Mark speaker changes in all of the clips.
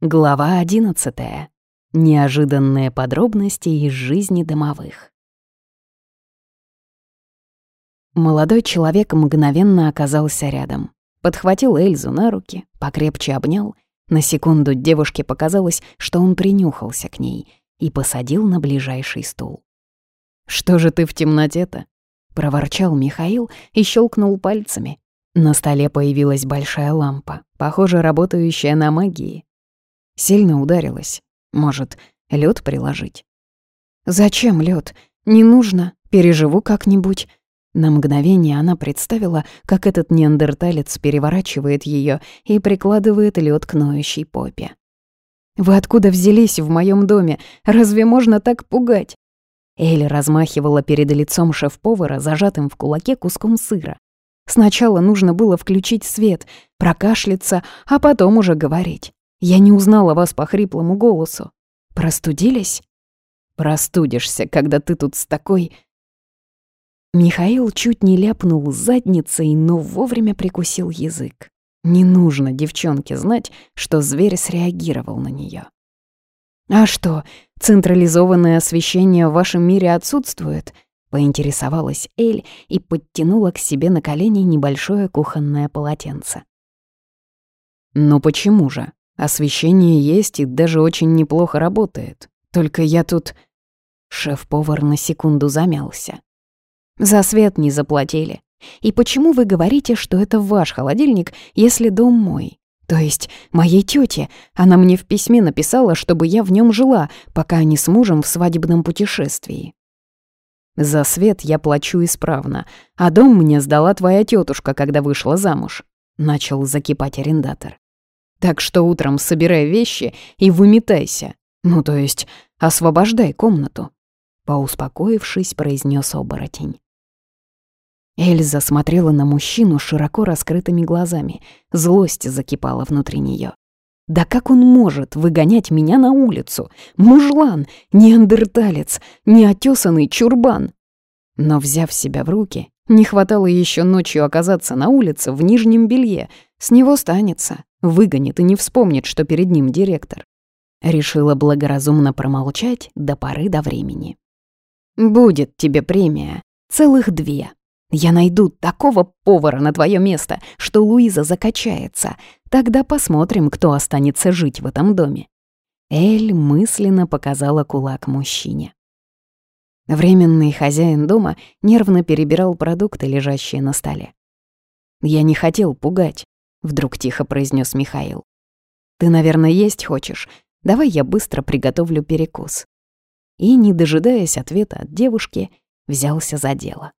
Speaker 1: Глава 11. Неожиданные подробности из жизни домовых. Молодой человек мгновенно оказался рядом. Подхватил Эльзу на руки, покрепче обнял. На секунду девушке показалось, что он принюхался к ней и посадил на ближайший стул. «Что же ты в темноте-то?» — проворчал Михаил и щелкнул пальцами. На столе появилась большая лампа, похоже, работающая на магии. Сильно ударилась. Может, лед приложить? «Зачем лед? Не нужно. Переживу как-нибудь». На мгновение она представила, как этот неандерталец переворачивает ее и прикладывает лед к ноющей попе. «Вы откуда взялись в моем доме? Разве можно так пугать?» Эль размахивала перед лицом шеф-повара, зажатым в кулаке куском сыра. Сначала нужно было включить свет, прокашляться, а потом уже говорить. Я не узнала вас по хриплому голосу. Простудились? Простудишься, когда ты тут с такой... Михаил чуть не ляпнул задницей, но вовремя прикусил язык. Не нужно девчонке знать, что зверь среагировал на нее. «А что, централизованное освещение в вашем мире отсутствует?» — поинтересовалась Эль и подтянула к себе на колени небольшое кухонное полотенце. «Ну почему же?» Освещение есть и даже очень неплохо работает. Только я тут...» Шеф-повар на секунду замялся. «За свет не заплатили. И почему вы говорите, что это ваш холодильник, если дом мой? То есть моей тете. Она мне в письме написала, чтобы я в нем жила, пока они с мужем в свадебном путешествии. За свет я плачу исправно, а дом мне сдала твоя тетушка, когда вышла замуж. Начал закипать арендатор. Так что утром собирай вещи и выметайся. Ну, то есть, освобождай комнату. Поуспокоившись, произнес оборотень. Эльза смотрела на мужчину широко раскрытыми глазами. Злость закипала внутри нее. Да как он может выгонять меня на улицу? Мужлан, неандерталец, неотесанный чурбан. Но, взяв себя в руки, не хватало еще ночью оказаться на улице в нижнем белье. С него станется. Выгонит и не вспомнит, что перед ним директор. Решила благоразумно промолчать до поры до времени. «Будет тебе премия. Целых две. Я найду такого повара на твое место, что Луиза закачается. Тогда посмотрим, кто останется жить в этом доме». Эль мысленно показала кулак мужчине. Временный хозяин дома нервно перебирал продукты, лежащие на столе. Я не хотел пугать. — вдруг тихо произнес Михаил. «Ты, наверное, есть хочешь? Давай я быстро приготовлю перекус». И, не дожидаясь ответа от девушки, взялся за дело.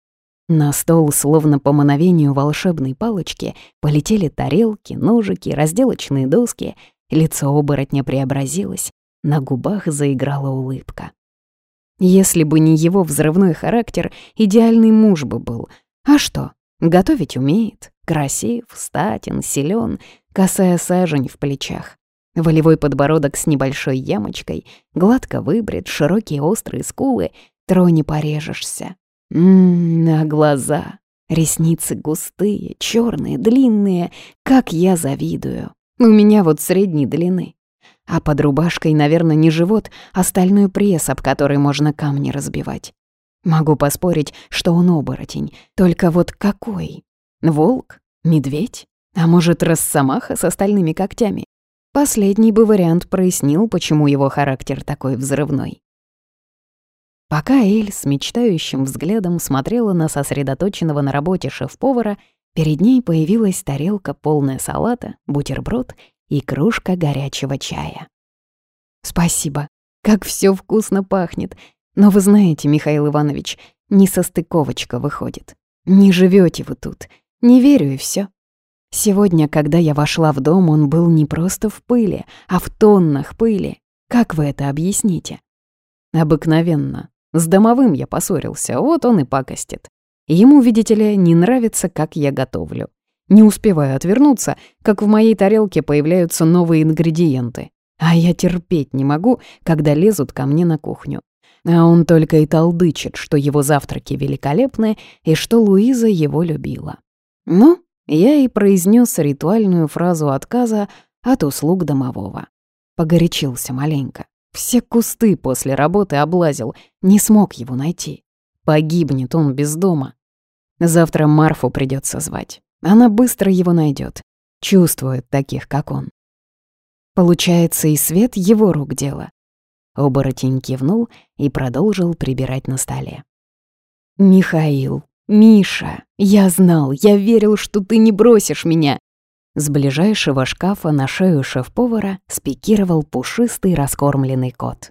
Speaker 1: На стол, словно по мановению волшебной палочки, полетели тарелки, ножики, разделочные доски, лицо оборотня преобразилось, на губах заиграла улыбка. Если бы не его взрывной характер, идеальный муж бы был. А что, готовить умеет, Красив, статен, силен, косая сажень в плечах. Волевой подбородок с небольшой ямочкой, гладко выбрит, широкие острые скулы, троне порежешься. Ммм, а глаза, ресницы густые, черные, длинные, как я завидую. У меня вот средней длины. А под рубашкой, наверное, не живот, а стальной пресс, об который можно камни разбивать. Могу поспорить, что он оборотень, только вот какой? Волк? Медведь? А может, росомаха с остальными когтями? Последний бы вариант прояснил, почему его характер такой взрывной. Пока Эль с мечтающим взглядом смотрела на сосредоточенного на работе шеф-повара, перед ней появилась тарелка полная салата, бутерброд и кружка горячего чая. «Спасибо. Как все вкусно пахнет. Но вы знаете, Михаил Иванович, несостыковочка выходит. Не живете вы тут. Не верю и все. Сегодня, когда я вошла в дом, он был не просто в пыли, а в тоннах пыли. Как вы это объясните? Обыкновенно. С домовым я поссорился, вот он и пакостит. Ему, видите ли, не нравится, как я готовлю. Не успеваю отвернуться, как в моей тарелке появляются новые ингредиенты. А я терпеть не могу, когда лезут ко мне на кухню. А он только и толдычит, что его завтраки великолепны и что Луиза его любила. Ну, я и произнес ритуальную фразу отказа от услуг домового. Погорячился маленько. Все кусты после работы облазил, не смог его найти. Погибнет он без дома. Завтра Марфу придется звать. Она быстро его найдет. Чувствует таких, как он. Получается, и свет его рук дело. Оборотень кивнул и продолжил прибирать на столе. «Михаил, Миша, я знал, я верил, что ты не бросишь меня!» С ближайшего шкафа на шею шеф-повара спикировал пушистый раскормленный кот.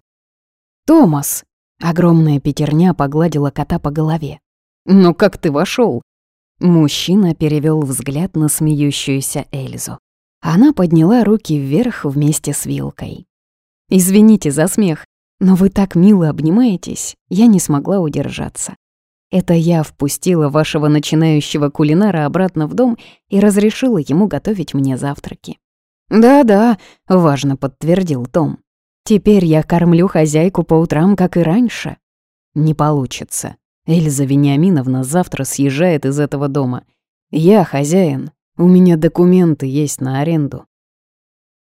Speaker 1: «Томас!» — огромная пятерня погладила кота по голове. «Ну как ты вошел? Мужчина перевел взгляд на смеющуюся Эльзу. Она подняла руки вверх вместе с вилкой. «Извините за смех, но вы так мило обнимаетесь, я не смогла удержаться. Это я впустила вашего начинающего кулинара обратно в дом и разрешила ему готовить мне завтраки». «Да-да», — важно подтвердил Том. «Теперь я кормлю хозяйку по утрам, как и раньше». «Не получится. Эльза Вениаминовна завтра съезжает из этого дома. Я хозяин, у меня документы есть на аренду.